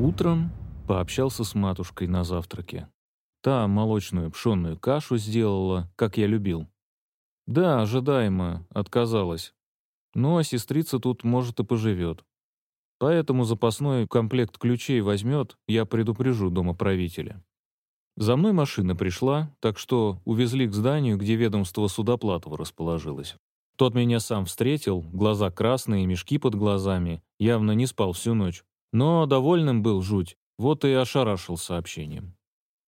Утром пообщался с матушкой на завтраке. Та молочную пшенную кашу сделала, как я любил. Да, ожидаемо, отказалась. Ну, а сестрица тут, может, и поживет. Поэтому запасной комплект ключей возьмет, я предупрежу домоправителя. За мной машина пришла, так что увезли к зданию, где ведомство Судоплатова расположилось. Тот меня сам встретил, глаза красные, мешки под глазами, явно не спал всю ночь. Но довольным был жуть, вот и ошарашил сообщением.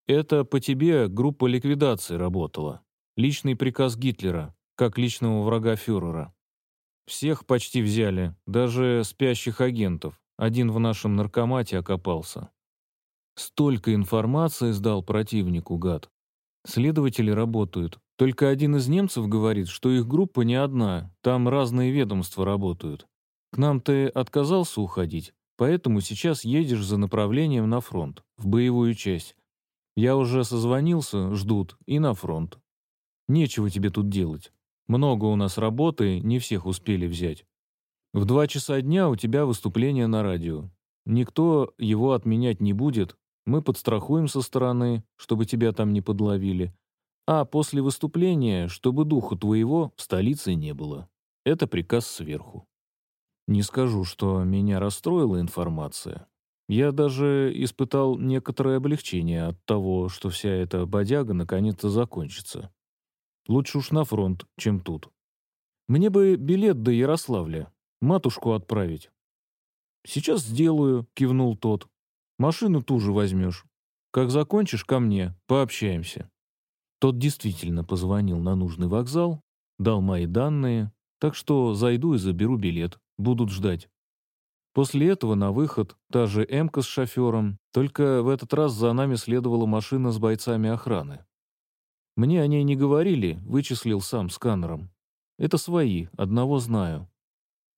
Это по тебе группа ликвидации работала. Личный приказ Гитлера, как личного врага фюрера. Всех почти взяли, даже спящих агентов. Один в нашем наркомате окопался. Столько информации сдал противнику, гад. Следователи работают. Только один из немцев говорит, что их группа не одна, там разные ведомства работают. К нам ты отказался уходить, поэтому сейчас едешь за направлением на фронт, в боевую часть. Я уже созвонился, ждут, и на фронт. Нечего тебе тут делать. Много у нас работы, не всех успели взять. В два часа дня у тебя выступление на радио. Никто его отменять не будет, мы подстрахуем со стороны, чтобы тебя там не подловили. А после выступления, чтобы духу твоего в столице не было. Это приказ сверху. Не скажу, что меня расстроила информация. Я даже испытал некоторое облегчение от того, что вся эта бодяга наконец-то закончится. Лучше уж на фронт, чем тут. Мне бы билет до Ярославля, матушку отправить. «Сейчас сделаю», — кивнул тот. Машину ту же возьмешь. Как закончишь, ко мне, пообщаемся». Тот действительно позвонил на нужный вокзал, дал мои данные, так что зайду и заберу билет, будут ждать. После этого на выход та же «Эмка» с шофером, только в этот раз за нами следовала машина с бойцами охраны. Мне о ней не говорили, вычислил сам сканером. Это свои, одного знаю.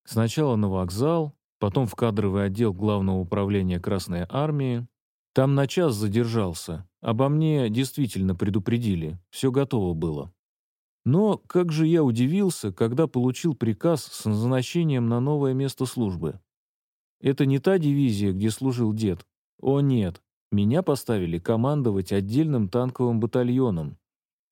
Сначала на вокзал, потом в кадровый отдел Главного управления Красной Армии. Там на час задержался. Обо мне действительно предупредили, все готово было. Но как же я удивился, когда получил приказ с назначением на новое место службы. Это не та дивизия, где служил дед. О нет, меня поставили командовать отдельным танковым батальоном.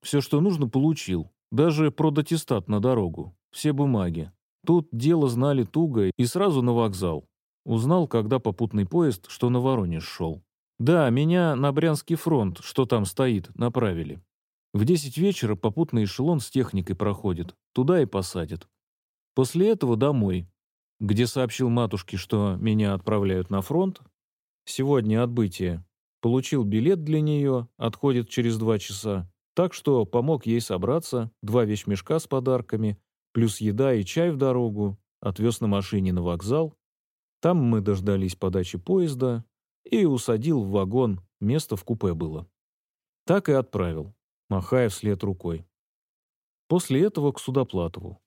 Все, что нужно, получил. Даже продатистат на дорогу. Все бумаги. Тут дело знали туго и сразу на вокзал. Узнал, когда попутный поезд, что на Воронеж шел. Да, меня на Брянский фронт, что там стоит, направили. В десять вечера попутный эшелон с техникой проходит, туда и посадят. После этого домой, где сообщил матушке, что меня отправляют на фронт. Сегодня отбытие. Получил билет для нее, отходит через два часа. Так что помог ей собраться, два вещмешка с подарками, плюс еда и чай в дорогу, отвез на машине на вокзал. Там мы дождались подачи поезда и усадил в вагон, место в купе было. Так и отправил, махая вслед рукой. После этого к Судоплатову.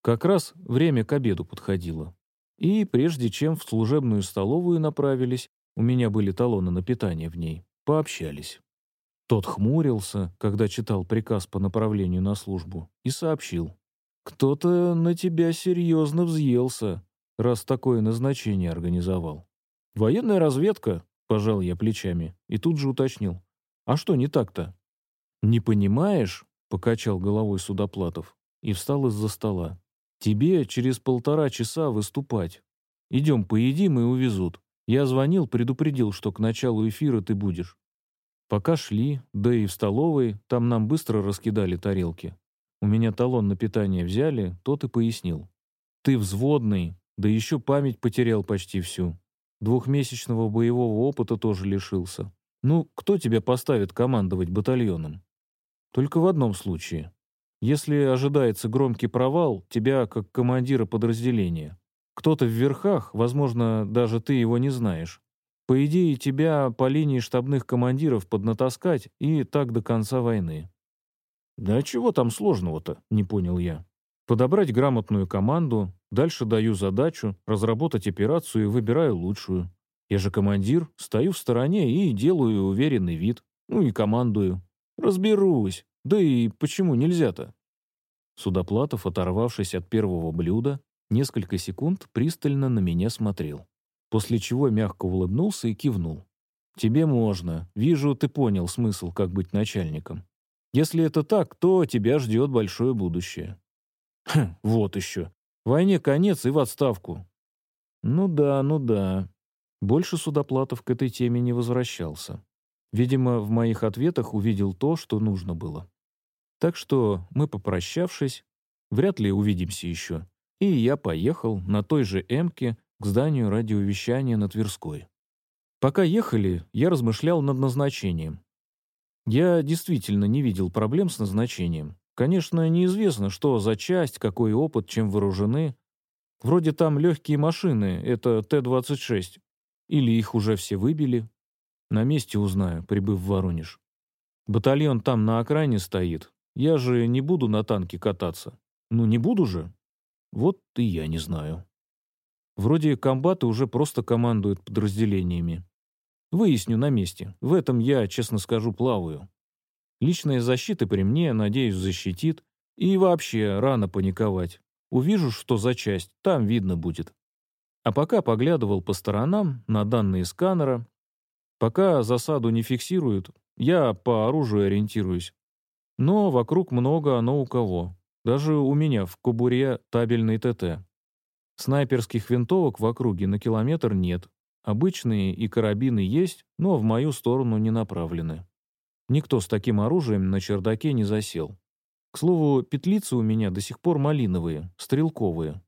Как раз время к обеду подходило. И прежде чем в служебную столовую направились, у меня были талоны на питание в ней, пообщались. Тот хмурился, когда читал приказ по направлению на службу, и сообщил. «Кто-то на тебя серьезно взъелся, раз такое назначение организовал». «Военная разведка», — пожал я плечами, и тут же уточнил. «А что не так-то?» «Не понимаешь?» — покачал головой Судоплатов и встал из-за стола. «Тебе через полтора часа выступать. Идем поедим и увезут. Я звонил, предупредил, что к началу эфира ты будешь. Пока шли, да и в столовой, там нам быстро раскидали тарелки. У меня талон на питание взяли, тот и пояснил. Ты взводный, да еще память потерял почти всю. Двухмесячного боевого опыта тоже лишился. Ну, кто тебя поставит командовать батальоном? Только в одном случае. Если ожидается громкий провал, тебя как командира подразделения. Кто-то в верхах, возможно, даже ты его не знаешь. По идее, тебя по линии штабных командиров поднатаскать и так до конца войны. «Да чего там сложного-то?» — не понял я. «Подобрать грамотную команду, дальше даю задачу, разработать операцию и выбираю лучшую. Я же командир, стою в стороне и делаю уверенный вид. Ну и командую. Разберусь. Да и почему нельзя-то?» Судоплатов, оторвавшись от первого блюда, несколько секунд пристально на меня смотрел. после чего мягко улыбнулся и кивнул. «Тебе можно. Вижу, ты понял смысл, как быть начальником. Если это так, то тебя ждет большое будущее». «Хм, вот еще. Войне конец и в отставку». «Ну да, ну да». Больше Судоплатов к этой теме не возвращался. Видимо, в моих ответах увидел то, что нужно было. Так что мы, попрощавшись, вряд ли увидимся еще, и я поехал на той же «Эмке» к зданию радиовещания на Тверской. Пока ехали, я размышлял над назначением. Я действительно не видел проблем с назначением. Конечно, неизвестно, что за часть, какой опыт, чем вооружены. Вроде там легкие машины, это Т-26. Или их уже все выбили. На месте узнаю, прибыв в Воронеж. Батальон там на окраине стоит. Я же не буду на танке кататься. Ну, не буду же. Вот и я не знаю. Вроде комбаты уже просто командуют подразделениями. Выясню на месте. В этом я, честно скажу, плаваю. Личная защита при мне, надеюсь, защитит. И вообще, рано паниковать. Увижу, что за часть, там видно будет. А пока поглядывал по сторонам на данные сканера. Пока засаду не фиксируют, я по оружию ориентируюсь. Но вокруг много оно у кого. Даже у меня в кобуре табельный ТТ. Снайперских винтовок в округе на километр нет, Обычные и карабины есть, но в мою сторону не направлены. Никто с таким оружием на чердаке не засел. К слову, петлицы у меня до сих пор малиновые, стрелковые.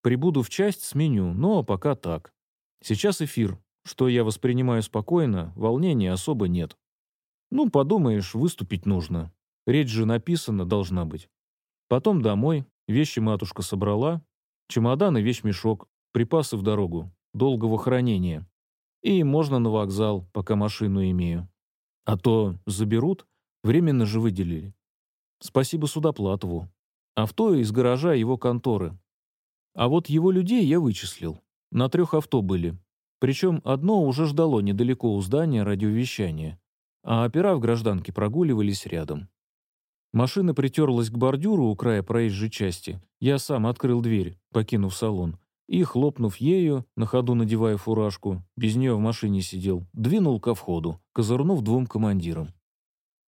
Прибуду в часть, сменю, но пока так. Сейчас эфир, что я воспринимаю спокойно, волнения особо нет. Ну, подумаешь, выступить нужно. Речь же написана должна быть. Потом домой, вещи матушка собрала, чемодан и вещмешок, припасы в дорогу долгого хранения. И можно на вокзал, пока машину имею. А то заберут, временно же выделили. Спасибо Судоплатову. Авто из гаража его конторы. А вот его людей я вычислил. На трех авто были. Причем одно уже ждало недалеко у здания радиовещания, а опера в гражданке прогуливались рядом. Машина притерлась к бордюру у края проезжей части. Я сам открыл дверь, покинув салон, и, хлопнув ею, на ходу надевая фуражку, без нее в машине сидел, двинул ко входу, козырнув двум командирам.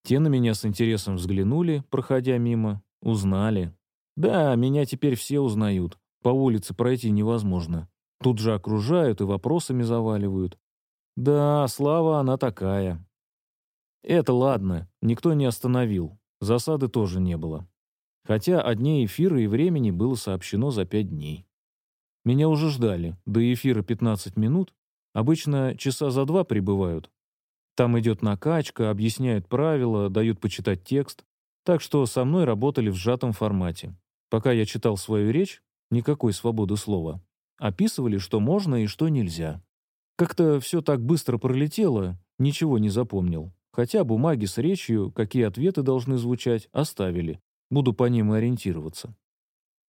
Те на меня с интересом взглянули, проходя мимо, узнали. Да, меня теперь все узнают, по улице пройти невозможно. Тут же окружают и вопросами заваливают. Да, слава она такая. Это ладно, никто не остановил, засады тоже не было. Хотя о дне эфира и времени было сообщено за пять дней. Меня уже ждали. До эфира 15 минут. Обычно часа за два прибывают. Там идет накачка, объясняют правила, дают почитать текст. Так что со мной работали в сжатом формате. Пока я читал свою речь, никакой свободы слова. Описывали, что можно и что нельзя. Как-то все так быстро пролетело, ничего не запомнил. Хотя бумаги с речью, какие ответы должны звучать, оставили. Буду по ним ориентироваться.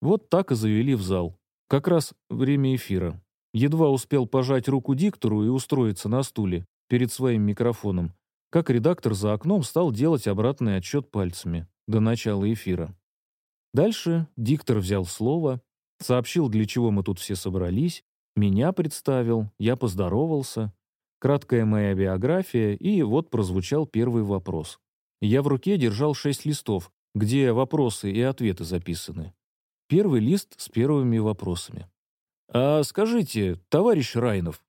Вот так и завели в зал. Как раз время эфира. Едва успел пожать руку диктору и устроиться на стуле перед своим микрофоном, как редактор за окном стал делать обратный отсчет пальцами до начала эфира. Дальше диктор взял слово, сообщил, для чего мы тут все собрались, меня представил, я поздоровался, краткая моя биография, и вот прозвучал первый вопрос. Я в руке держал шесть листов, где вопросы и ответы записаны. Первый лист с первыми вопросами. «А скажите, товарищ Райнов,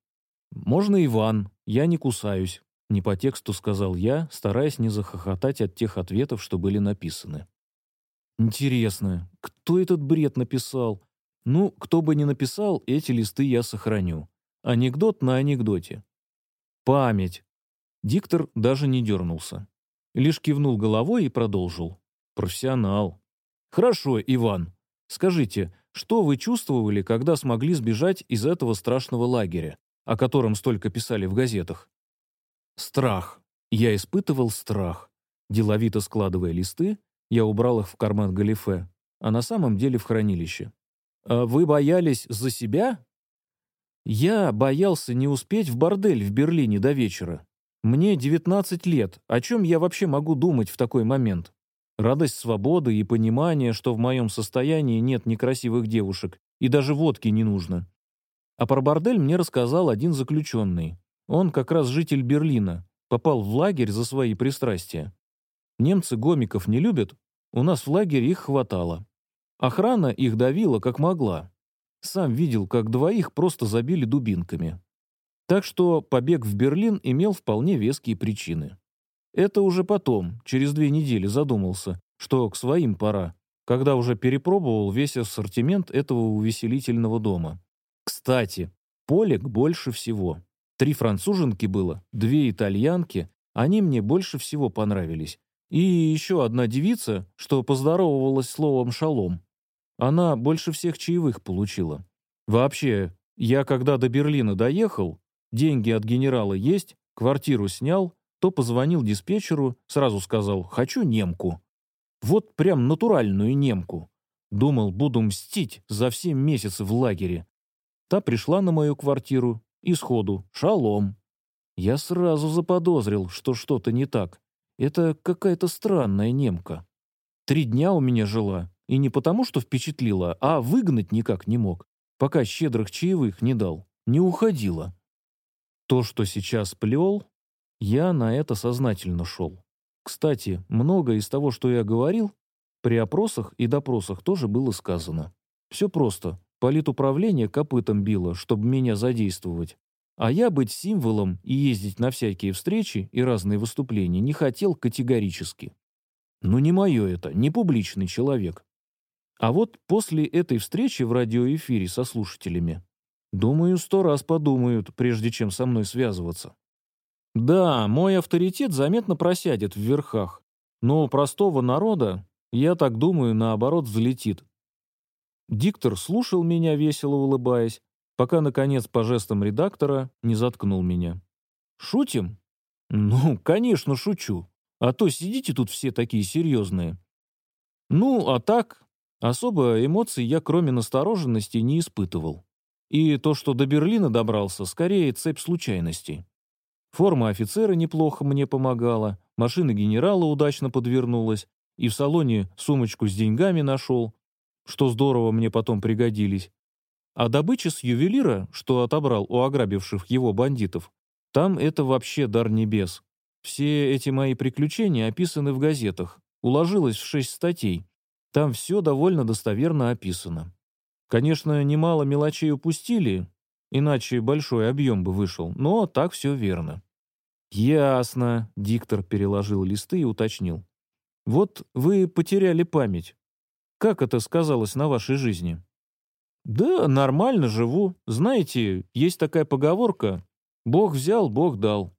можно Иван, я не кусаюсь», не по тексту сказал я, стараясь не захохотать от тех ответов, что были написаны. Интересно, кто этот бред написал? Ну, кто бы ни написал, эти листы я сохраню. Анекдот на анекдоте. Память. Диктор даже не дернулся. Лишь кивнул головой и продолжил. Профессионал. Хорошо, Иван, Скажите, что вы чувствовали, когда смогли сбежать из этого страшного лагеря, о котором столько писали в газетах? Страх. Я испытывал страх. Деловито складывая листы, я убрал их в карман галифе, а на самом деле в хранилище. «А вы боялись за себя?» «Я боялся не успеть в бордель в Берлине до вечера. Мне 19 лет. О чем я вообще могу думать в такой момент?» Радость свободы и понимание, что в моем состоянии нет некрасивых девушек, и даже водки не нужно. А про бордель мне рассказал один заключенный. Он как раз житель Берлина, попал в лагерь за свои пристрастия. Немцы гомиков не любят, у нас в лагере их хватало. Охрана их давила как могла. Сам видел, как двоих просто забили дубинками. Так что побег в Берлин имел вполне веские причины. Это уже потом, через две недели, задумался, что к своим пора, когда уже перепробовал весь ассортимент этого увеселительного дома. Кстати, полек больше всего. Три француженки было, две итальянки, они мне больше всего понравились. И еще одна девица, что поздоровалась словом «шалом». Она больше всех чаевых получила. Вообще, я когда до Берлина доехал, деньги от генерала есть, квартиру снял, то позвонил диспетчеру, сразу сказал «хочу немку». Вот прям натуральную немку. Думал, буду мстить за все месяцы в лагере. Та пришла на мою квартиру и сходу «шалом». Я сразу заподозрил, что что-то не так. Это какая-то странная немка. Три дня у меня жила, и не потому, что впечатлила, а выгнать никак не мог, пока щедрых чаевых не дал, не уходила. То, что сейчас плел, я на это сознательно шел. Кстати, многое из того, что я говорил, при опросах и допросах тоже было сказано. Все просто. Политуправление копытом било, чтобы меня задействовать. А я быть символом и ездить на всякие встречи и разные выступления не хотел категорически. Ну не мое это, не публичный человек. А вот после этой встречи в радиоэфире со слушателями, думаю, сто раз подумают, прежде чем со мной связываться. Да, мой авторитет заметно просядет в верхах, но у простого народа, я так думаю, наоборот взлетит. Диктор слушал меня, весело улыбаясь, пока, наконец, по жестам редактора не заткнул меня. «Шутим?» «Ну, конечно, шучу. А то сидите тут все такие серьезные». «Ну, а так, особо эмоций я, кроме настороженности, не испытывал. И то, что до Берлина добрался, скорее цепь случайностей. Форма офицера неплохо мне помогала, машина генерала удачно подвернулась, и в салоне сумочку с деньгами нашел, что здорово мне потом пригодились. А добыча с ювелира, что отобрал у ограбивших его бандитов, там это вообще дар небес. Все эти мои приключения описаны в газетах, уложилось в шесть статей. Там все довольно достоверно описано. Конечно, немало мелочей упустили, Иначе большой объем бы вышел, но так все верно. «Ясно», — диктор переложил листы и уточнил. «Вот вы потеряли память. Как это сказалось на вашей жизни?» «Да, нормально живу. Знаете, есть такая поговорка «Бог взял, Бог дал».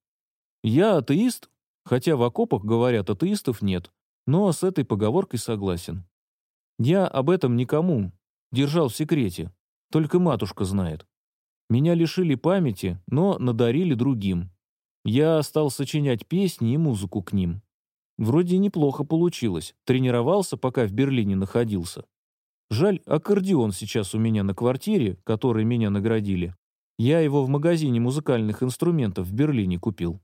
Я атеист, хотя в окопах говорят, атеистов нет, но с этой поговоркой согласен. Я об этом никому держал в секрете, только матушка знает. Меня лишили памяти, но надарили другим. Я стал сочинять песни и музыку к ним. Вроде неплохо получилось. Тренировался, пока в Берлине находился. Жаль, аккордеон сейчас у меня на квартире, который меня наградили. Я его в магазине музыкальных инструментов в Берлине купил.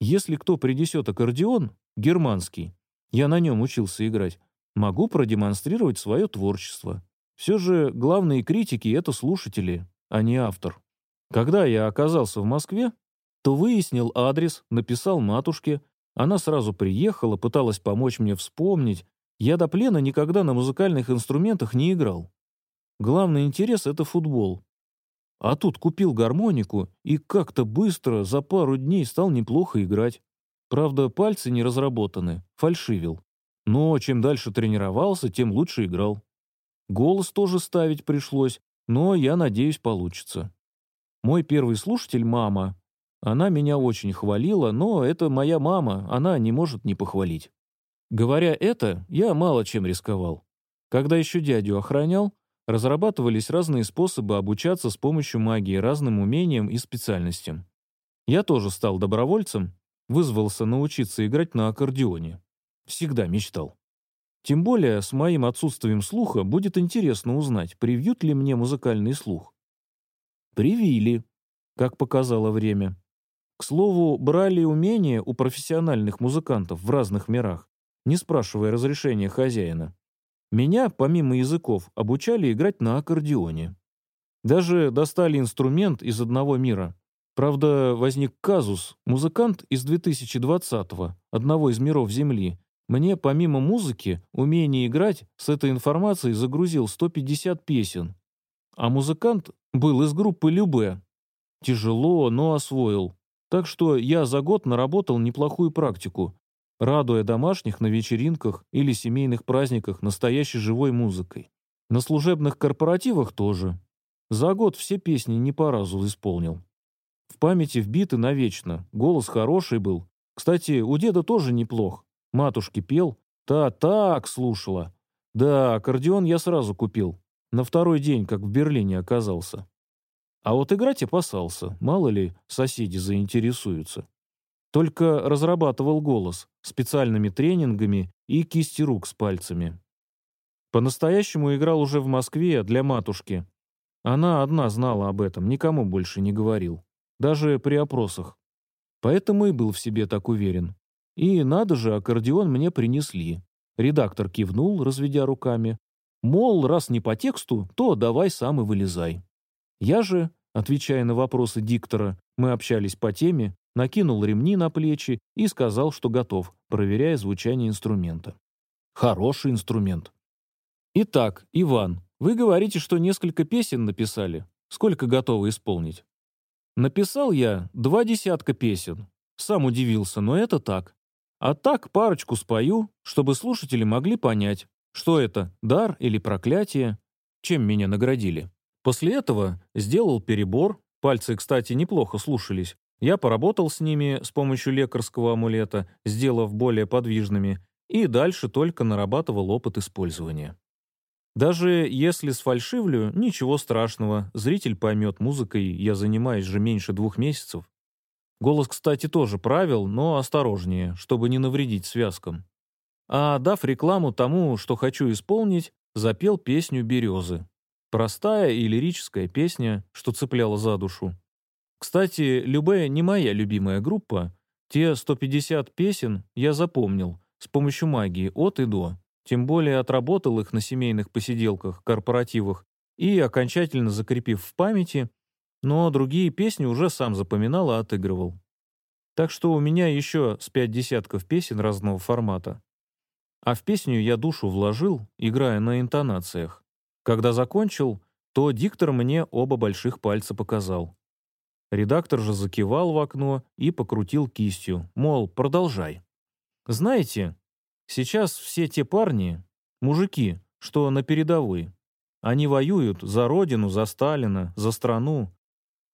Если кто принесет аккордеон, германский, я на нем учился играть, могу продемонстрировать свое творчество. Все же главные критики — это слушатели, а не автор. Когда я оказался в Москве, то выяснил адрес, написал матушке, она сразу приехала, пыталась помочь мне вспомнить. Я до плена никогда на музыкальных инструментах не играл. Главный интерес — это футбол. А тут купил гармонику и как-то быстро, за пару дней, стал неплохо играть. Правда, пальцы не разработаны, фальшивил. Но чем дальше тренировался, тем лучше играл. Голос тоже ставить пришлось, но я надеюсь, получится. Мой первый слушатель — мама. Она меня очень хвалила, но это моя мама, она не может не похвалить. Говоря это, я мало чем рисковал. Когда еще дядю охранял, разрабатывались разные способы обучаться с помощью магии разным умениям и специальностям. Я тоже стал добровольцем, вызвался научиться играть на аккордеоне. Всегда мечтал. Тем более, с моим отсутствием слуха будет интересно узнать, привьют ли мне музыкальный слух. Привили, как показало время. К слову, брали умения у профессиональных музыкантов в разных мирах, не спрашивая разрешения хозяина. Меня, помимо языков, обучали играть на аккордеоне. Даже достали инструмент из одного мира. Правда, возник казус. Музыкант из 2020-го, одного из миров Земли, мне помимо музыки, умения играть, с этой информацией загрузил 150 песен. А музыкант был из группы Любе. Тяжело, но освоил. Так что я за год наработал неплохую практику, радуя домашних на вечеринках или семейных праздниках настоящей живой музыкой. На служебных корпоративах тоже. За год все песни не по разу исполнил. В памяти вбиты навечно, голос хороший был. Кстати, у деда тоже неплох. Матушке пел, та так слушала. Да, аккордеон я сразу купил. На второй день, как в Берлине оказался. А вот играть опасался, мало ли соседи заинтересуются. Только разрабатывал голос специальными тренингами и кисти рук с пальцами. По-настоящему играл уже в Москве для матушки. Она одна знала об этом, никому больше не говорил. Даже при опросах. Поэтому и был в себе так уверен. И надо же, аккордеон мне принесли. Редактор кивнул, разведя руками. Мол, раз не по тексту, то давай сам и вылезай. Я же, отвечая на вопросы диктора, мы общались по теме, накинул ремни на плечи и сказал, что готов, проверяя звучание инструмента. Хороший инструмент. Итак, Иван, вы говорите, что несколько песен написали. Сколько готовы исполнить? Написал я два десятка песен. Сам удивился, но это так. А так парочку спою, чтобы слушатели могли понять, что это, дар или проклятие, чем меня наградили. После этого сделал перебор, пальцы, кстати, неплохо слушались. Я поработал с ними с помощью лекарского амулета, сделав более подвижными, и дальше только нарабатывал опыт использования. Даже если сфальшивлю, ничего страшного, зритель поймет музыкой, я занимаюсь же меньше двух месяцев. Голос, кстати, тоже правил, но осторожнее, чтобы не навредить связкам. А дав рекламу тому, что хочу исполнить, запел песню «Березы». Простая и лирическая песня, что цепляла за душу. Кстати, Любе не моя любимая группа. Те 150 песен я запомнил с помощью магии от и до. Тем более отработал их на семейных посиделках, корпоративах и, окончательно закрепив в памяти, но другие песни уже сам запоминал и отыгрывал. Так что у меня еще с пять десятков песен разного формата. А в песню я душу вложил, играя на интонациях. Когда закончил, то диктор мне оба больших пальца показал. Редактор же закивал в окно и покрутил кистью, мол, продолжай. Знаете, сейчас все те парни, мужики, что на передовой, они воюют за родину, за Сталина, за страну.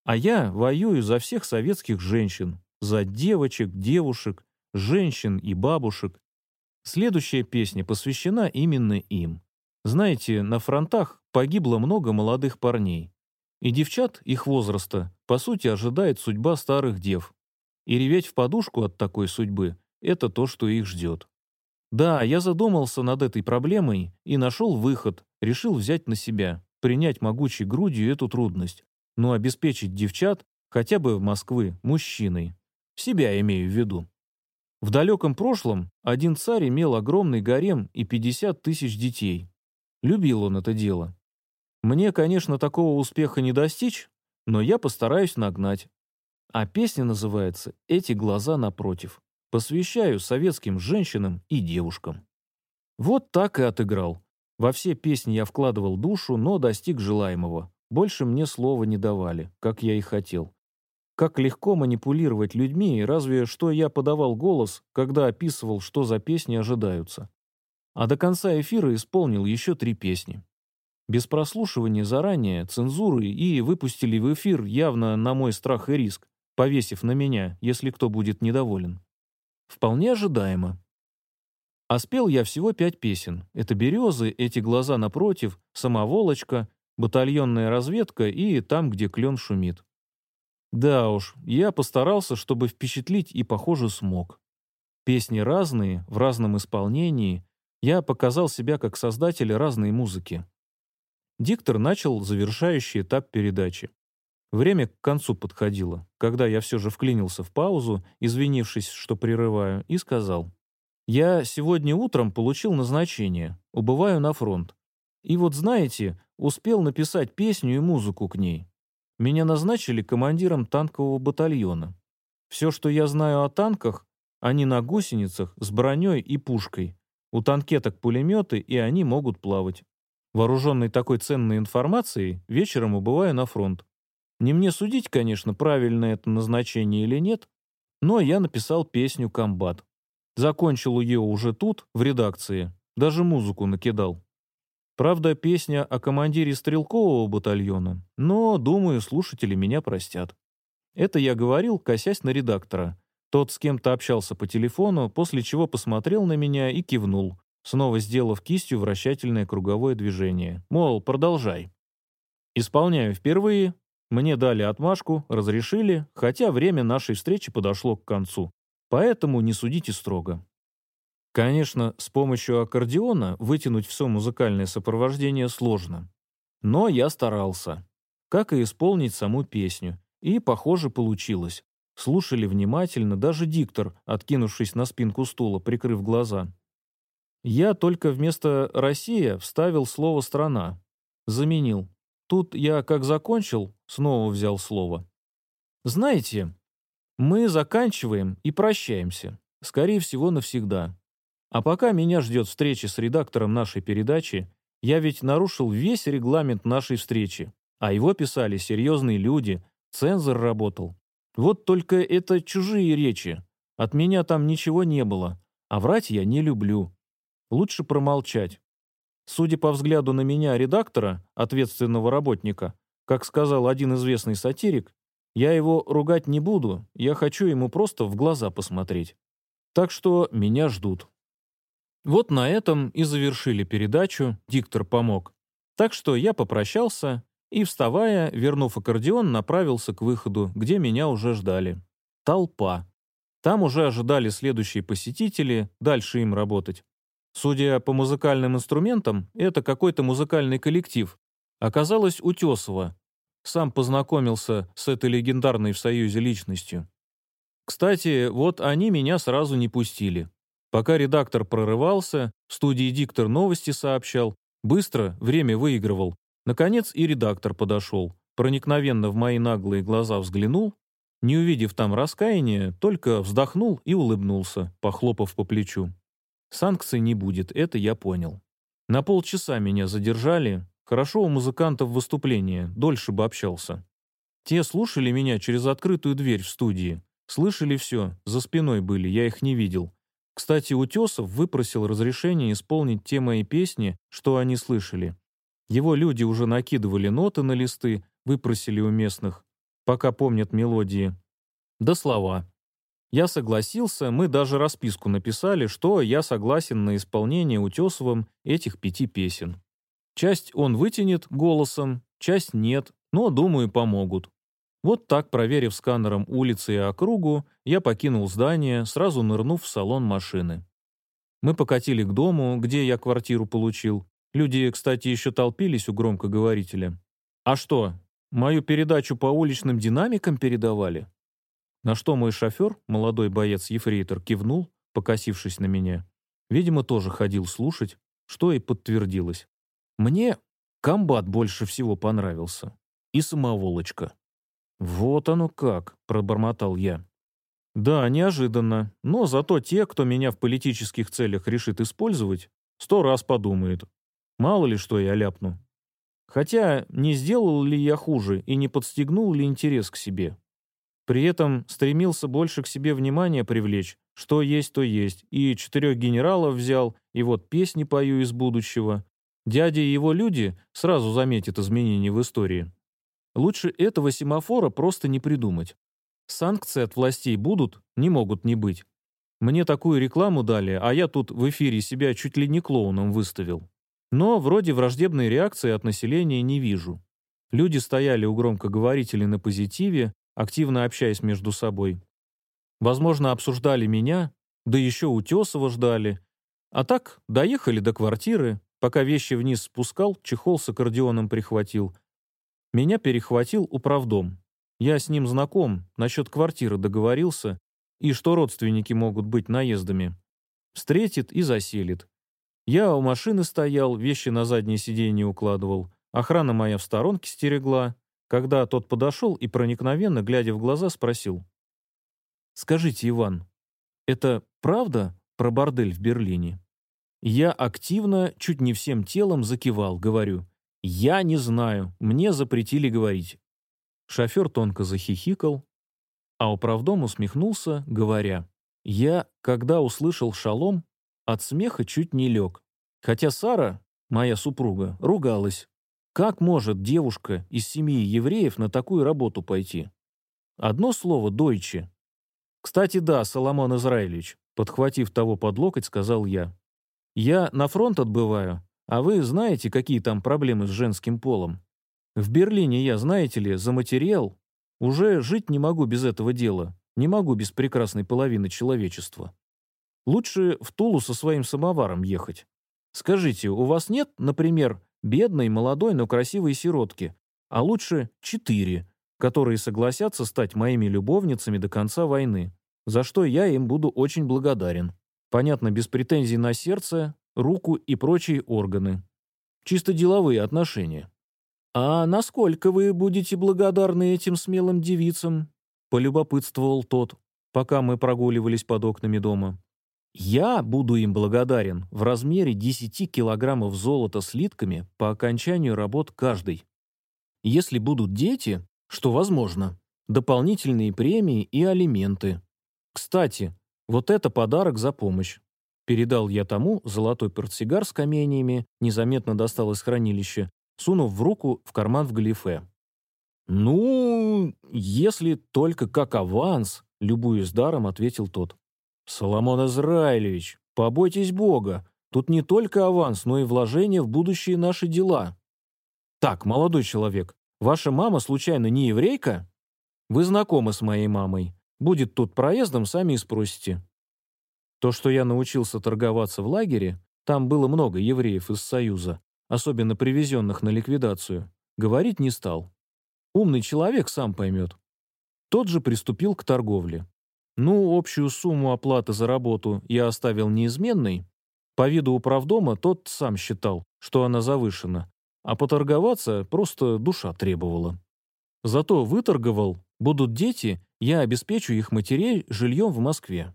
А я воюю за всех советских женщин, за девочек, девушек, женщин и бабушек. Следующая песня посвящена именно им. Знаете, на фронтах погибло много молодых парней. И девчат их возраста, по сути, ожидает судьба старых дев. И реветь в подушку от такой судьбы – это то, что их ждет. Да, я задумался над этой проблемой и нашел выход, решил взять на себя, принять могучей грудью эту трудность, но обеспечить девчат, хотя бы в Москвы, мужчиной. Себя имею в виду. В далеком прошлом один царь имел огромный гарем и 50 тысяч детей. Любил он это дело. Мне, конечно, такого успеха не достичь, но я постараюсь нагнать. А песня называется «Эти глаза напротив». Посвящаю советским женщинам и девушкам. Вот так и отыграл. Во все песни я вкладывал душу, но достиг желаемого. Больше мне слова не давали, как я и хотел. Как легко манипулировать людьми, разве что я подавал голос, когда описывал, что за песни ожидаются а до конца эфира исполнил еще три песни. Без прослушивания заранее, цензуры и выпустили в эфир явно на мой страх и риск, повесив на меня, если кто будет недоволен. Вполне ожидаемо. А спел я всего пять песен. Это «Березы», «Эти глаза напротив», «Самоволочка», «Батальонная разведка» и «Там, где клен шумит». Да уж, я постарался, чтобы впечатлить и, похоже, смог. Песни разные, в разном исполнении, я показал себя как создатель разной музыки. Диктор начал завершающий этап передачи. Время к концу подходило, когда я все же вклинился в паузу, извинившись, что прерываю, и сказал. «Я сегодня утром получил назначение, убываю на фронт. И вот знаете, успел написать песню и музыку к ней. Меня назначили командиром танкового батальона. Все, что я знаю о танках, они на гусеницах с броней и пушкой. У танкеток пулеметы, и они могут плавать. Вооруженный такой ценной информацией, вечером убываю на фронт. Не мне судить, конечно, правильно это назначение или нет, но я написал песню «Комбат». Закончил ее уже тут, в редакции. Даже музыку накидал. Правда, песня о командире стрелкового батальона, но, думаю, слушатели меня простят. Это я говорил, косясь на редактора. Тот с кем-то общался по телефону, после чего посмотрел на меня и кивнул, снова сделав кистью вращательное круговое движение. Мол, продолжай. Исполняю впервые. Мне дали отмашку, разрешили, хотя время нашей встречи подошло к концу. Поэтому не судите строго. Конечно, с помощью аккордеона вытянуть все музыкальное сопровождение сложно. Но я старался. Как и исполнить саму песню. И, похоже, получилось. Слушали внимательно, даже диктор, откинувшись на спинку стула, прикрыв глаза. Я только вместо «Россия» вставил слово «страна». Заменил. Тут я, как закончил, снова взял слово. Знаете, мы заканчиваем и прощаемся. Скорее всего, навсегда. А пока меня ждет встреча с редактором нашей передачи, я ведь нарушил весь регламент нашей встречи, а его писали серьезные люди, цензор работал. Вот только это чужие речи. От меня там ничего не было, а врать я не люблю. Лучше промолчать. Судя по взгляду на меня редактора, ответственного работника, как сказал один известный сатирик, я его ругать не буду, я хочу ему просто в глаза посмотреть. Так что меня ждут. Вот на этом и завершили передачу, диктор помог. Так что я попрощался и, вставая, вернув аккордеон, направился к выходу, где меня уже ждали. Толпа. Там уже ожидали следующие посетители, дальше им работать. Судя по музыкальным инструментам, это какой-то музыкальный коллектив. Оказалось, Утесова. Сам познакомился с этой легендарной в Союзе личностью. Кстати, вот они меня сразу не пустили. Пока редактор прорывался, в студии диктор новости сообщал, быстро время выигрывал. Наконец и редактор подошел, проникновенно в мои наглые глаза взглянул, не увидев там раскаяния, только вздохнул и улыбнулся, похлопав по плечу. Санкций не будет, это я понял. На полчаса меня задержали. Хорошо у музыкантов выступление, дольше бы общался. Те слушали меня через открытую дверь в студии. Слышали все, за спиной были, я их не видел. Кстати, Утесов выпросил разрешение исполнить те мои песни, что они слышали. Его люди уже накидывали ноты на листы, выпросили у местных, пока помнят мелодии. Да слова. Я согласился, мы даже расписку написали, что я согласен на исполнение Утесовым этих пяти песен. Часть он вытянет голосом, часть нет, но, думаю, помогут. Вот так, проверив сканером улицы и округу, я покинул здание, сразу нырнув в салон машины. Мы покатили к дому, где я квартиру получил. Люди, кстати, еще толпились у громкоговорителя. А что, мою передачу по уличным динамикам передавали? На что мой шофер, молодой боец-ефрейтор, кивнул, покосившись на меня. Видимо, тоже ходил слушать, что и подтвердилось. Мне комбат больше всего понравился. И самоволочка. «Вот оно как», — пробормотал я. «Да, неожиданно, но зато те, кто меня в политических целях решит использовать, сто раз подумают. Мало ли что я ляпну. Хотя не сделал ли я хуже и не подстегнул ли интерес к себе. При этом стремился больше к себе внимания привлечь, что есть, то есть, и четырех генералов взял, и вот песни пою из будущего. Дядя и его люди сразу заметят изменения в истории. Лучше этого семафора просто не придумать. Санкции от властей будут, не могут не быть. Мне такую рекламу дали, а я тут в эфире себя чуть ли не клоуном выставил. Но вроде враждебной реакции от населения не вижу. Люди стояли у громкоговорителей на позитиве, активно общаясь между собой. Возможно, обсуждали меня, да еще Утесова ждали. А так, доехали до квартиры, пока вещи вниз спускал, чехол с аккордеоном прихватил — меня перехватил управдом. Я с ним знаком, насчет квартиры договорился, и что родственники могут быть наездами. Встретит и заселит. Я у машины стоял, вещи на заднее сиденье укладывал, Охрана моя в сторонке стерегла. Когда тот подошел и проникновенно, глядя в глаза, спросил. «Скажите, Иван, это правда про бордель в Берлине?» Я активно, чуть не всем телом закивал, говорю. «Я не знаю, мне запретили говорить». Шофер тонко захихикал, а управдом усмехнулся, говоря. «Я, когда услышал шалом, от смеха чуть не лег. Хотя Сара, моя супруга, ругалась. Как может девушка из семьи евреев на такую работу пойти? Одно слово «дойче». Кстати, да, Соломон Израилевич, подхватив того под локоть, сказал я. Я на фронт отбываю, а вы знаете, какие там проблемы с женским полом? В Берлине я, знаете ли, за материал. Уже жить не могу без этого дела. Не могу без прекрасной половины человечества. Лучше в Тулу со своим самоваром ехать. Скажите, у вас нет, например, бедной, молодой, но красивой сиротки, а лучше четыре, которые согласятся стать моими любовницами до конца войны, за что я им буду очень благодарен. Понятно, без претензий на сердце, руку и прочие органы. Чисто деловые отношения. «А насколько вы будете благодарны этим смелым девицам?» — полюбопытствовал тот, пока мы прогуливались под окнами дома. Я буду им благодарен в размере 10 килограммов золота слитками по окончанию работ каждый. Если будут дети, что возможно, дополнительные премии и алименты. Кстати, вот это подарок за помощь. Передал я тому золотой портсигар с каменьями, незаметно достал из хранилища, сунув в руку в карман в галифе. «Ну, если только как аванс», — любуясь даром, ответил тот. «Соломон Израилевич, побойтесь Бога. Тут не только аванс, но и вложение в будущие наши дела». «Так, молодой человек, ваша мама случайно не еврейка?» «Вы знакомы с моей мамой. Будет тут проездом, сами и спросите». То, что я научился торговаться в лагере, там было много евреев из Союза, особенно привезенных на ликвидацию, говорить не стал. Умный человек сам поймет. Тот же приступил к торговле. Ну, общую сумму оплаты за работу я оставил неизменной. По виду управдома тот сам считал, что она завышена, а поторговаться просто душа требовала. Зато выторговал, будут дети, я обеспечу их матерей жильем в Москве.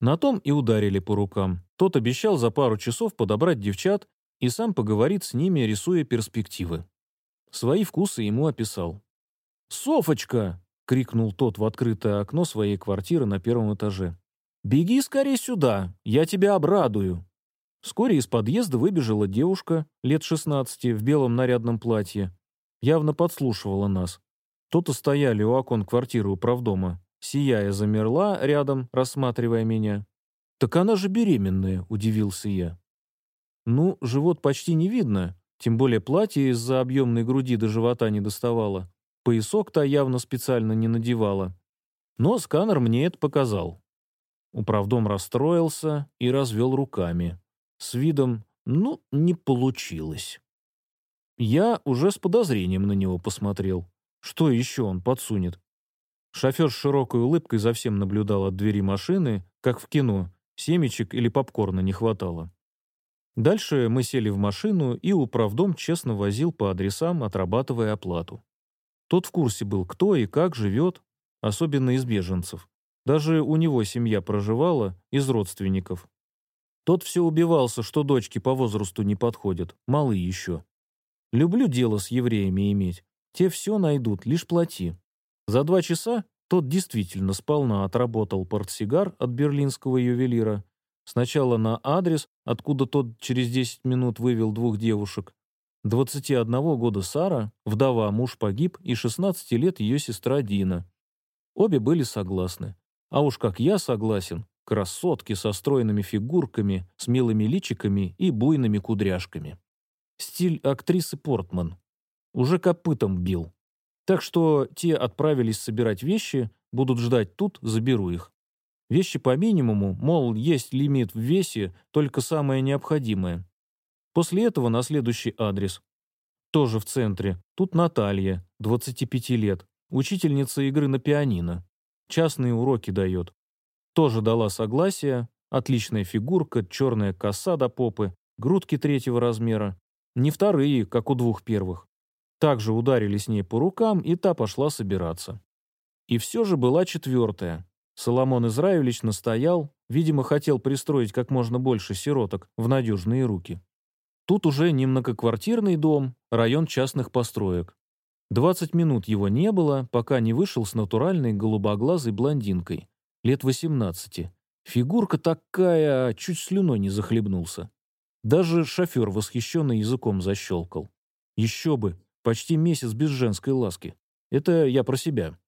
На том и ударили по рукам. Тот обещал за пару часов подобрать девчат и сам поговорит с ними, рисуя перспективы. Свои вкусы ему описал. «Софочка!» крикнул тот в открытое окно своей квартиры на первом этаже. «Беги скорее сюда, я тебя обрадую». Вскоре из подъезда выбежала девушка, лет 16, в белом нарядном платье. Явно подслушивала нас. То-то стояли у окон квартиры управдома. Сияя замерла рядом, рассматривая меня. «Так она же беременная», — удивился я. «Ну, живот почти не видно, тем более платье из-за объемной груди до живота не доставало. Поясок-то явно специально не надевала. Но сканер мне это показал. Управдом расстроился и развел руками. С видом «ну, не получилось». Я уже с подозрением на него посмотрел. Что еще он подсунет? Шофер с широкой улыбкой за всем наблюдал от двери машины, как в кино, семечек или попкорна не хватало. Дальше мы сели в машину, и управдом честно возил по адресам, отрабатывая оплату. Тот в курсе был, кто и как живет, особенно из беженцев. Даже у него семья проживала из родственников. Тот все убивался, что дочки по возрасту не подходят, малы еще. Люблю дело с евреями иметь. Те все найдут, лишь плати. За два часа тот действительно сполна отработал портсигар от берлинского ювелира. Сначала на адрес, откуда тот через 10 минут вывел двух девушек, 21 года Сара, вдова, муж погиб, и 16 лет ее сестра Дина. Обе были согласны. А уж как я согласен, красотки со стройными фигурками, с милыми личиками и буйными кудряшками. Стиль актрисы Портман. Уже копытом бил. Так что те отправились собирать вещи, будут ждать тут, заберу их. Вещи по минимуму, мол, есть лимит в весе, только самое необходимое. После этого на следующий адрес. Тоже в центре. Тут Наталья, 25 лет, учительница игры на пианино. Частные уроки дает. Тоже дала согласие, отличная фигурка, черная коса до попы, грудки третьего размера. Не вторые, как у двух первых. Также ударили с ней по рукам, и та пошла собираться. И все же была четвертая. Соломон Израилевич настоял, видимо, хотел пристроить как можно больше сироток в надежные руки. Тут уже не многоквартирный дом, район частных построек. Двадцать минут его не было, пока не вышел с натуральной голубоглазой блондинкой, лет восемнадцати. Фигурка такая, чуть слюной не захлебнулся. Даже шофер восхищенно языком защелкал. Еще бы, почти месяц без женской ласки. Это я про себя.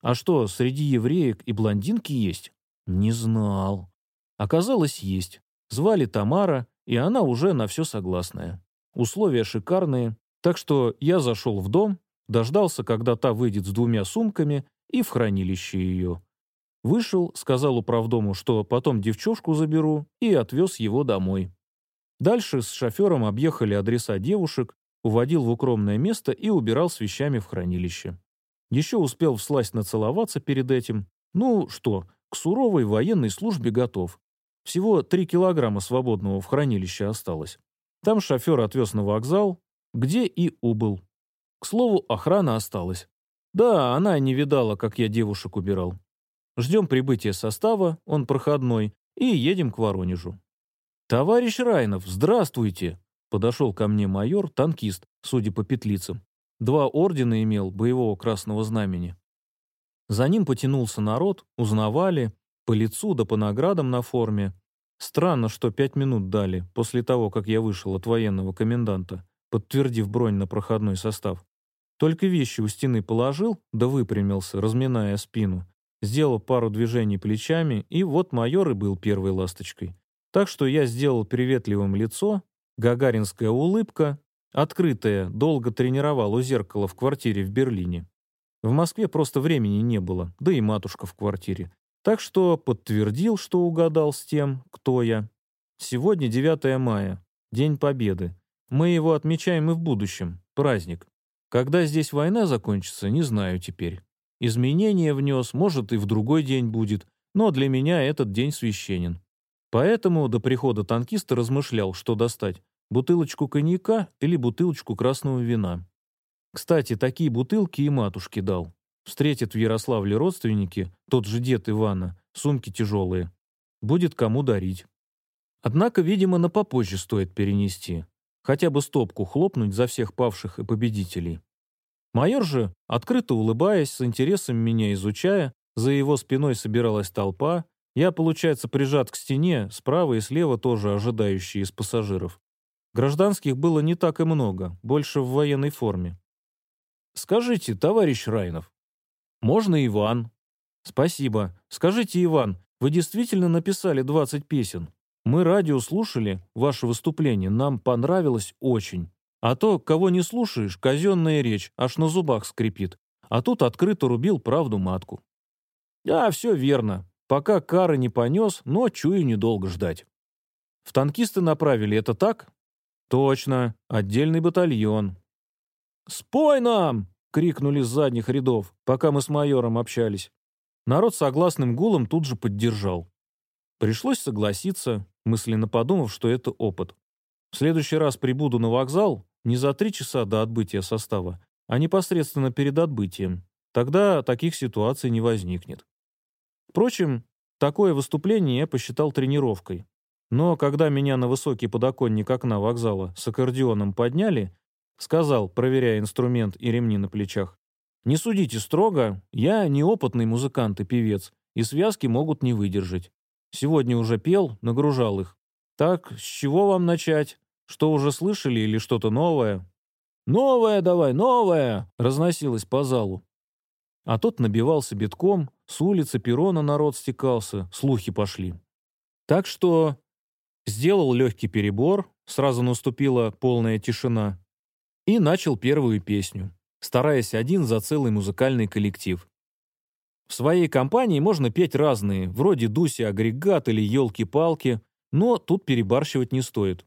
А что, среди евреек и блондинки есть? Не знал. Оказалось, есть. Звали Тамара, и она уже на все согласная. Условия шикарные, так что я зашел в дом, дождался, когда та выйдет с двумя сумками, и в хранилище ее. Вышел, сказал управдому, что потом девчушку заберу, и отвез его домой. Дальше с шофером объехали адреса девушек, уводил в укромное место и убирал с вещами в хранилище. Еще успел всласть нацеловаться перед этим. Ну что, к суровой военной службе готов. Всего три килограмма свободного в хранилище осталось. Там шофер отвез на вокзал, где и убыл. К слову, охрана осталась. Да, она не видала, как я девушек убирал. Ждем прибытия состава, он проходной, и едем к Воронежу. «Товарищ Райнов, здравствуйте!» Подошел ко мне майор, танкист, судя по петлицам. Два ордена имел боевого красного знамени. За ним потянулся народ, узнавали, по лицу да по наградам на форме. Странно, что пять минут дали, после того, как я вышел от военного коменданта, подтвердив бронь на проходной состав. Только вещи у стены положил, да выпрямился, разминая спину. Сделал пару движений плечами, и вот майор и был первой ласточкой. Так что я сделал приветливым лицо, гагаринская улыбка, открытая, долго тренировал у зеркала в квартире в Берлине. В Москве просто времени не было, да и матушка в квартире. Так что подтвердил, что угадал с тем, кто я. Сегодня 9 мая, День Победы. Мы его отмечаем и в будущем, праздник. Когда здесь война закончится, не знаю теперь. Изменения внес, может, и в другой день будет, но для меня этот день священен. Поэтому до прихода танкиста размышлял, что достать – бутылочку коньяка или бутылочку красного вина. Кстати, такие бутылки и матушке дал. Встретят в Ярославле родственники, тот же дед Ивана, сумки тяжелые. Будет кому дарить. Однако, видимо, на попозже стоит перенести. Хотя бы стопку хлопнуть за всех павших и победителей. Майор же, открыто улыбаясь, с интересом меня изучая, за его спиной собиралась толпа, я, получается, прижат к стене, справа и слева тоже ожидающие из пассажиров. Гражданских было не так и много, больше в военной форме. «Скажите, товарищ Райнов». «Можно Иван». «Спасибо. Скажите, Иван, вы действительно написали 20 песен? Мы радио слушали, ваше выступление, нам понравилось очень. А то, кого не слушаешь, казенная речь, аж на зубах скрипит. А тут открыто рубил правду матку». «Да, все верно. Пока кары не понес, но чую недолго ждать. В танкисты направили, это так? Точно, отдельный батальон. «Спой нам!» — крикнули с задних рядов, пока мы с майором общались. Народ согласным гулом тут же поддержал. Пришлось согласиться, мысленно подумав, что это опыт. В следующий раз прибуду на вокзал не за три часа до отбытия состава, а непосредственно перед отбытием. Тогда таких ситуаций не возникнет. Впрочем, такое выступление я посчитал тренировкой. Но когда меня на высокий подоконник окна вокзала с аккордеоном подняли, сказал, проверяя инструмент и ремни на плечах, «Не судите строго, я неопытный музыкант и певец, и связки могут не выдержать. Сегодня уже пел, нагружал их. Так, с чего вам начать? Что уже слышали или что-то новое?» «Новое давай, новое!» разносилось по залу. А тот набивался битком, с улицы Перона народ стекался, слухи пошли. Так что сделал легкий перебор, сразу наступила полная тишина, и начал первую песню, стараясь один за целый музыкальный коллектив. В своей компании можно петь разные, вроде «Дуси агрегат» или «Елки-палки», но тут перебарщивать не стоит.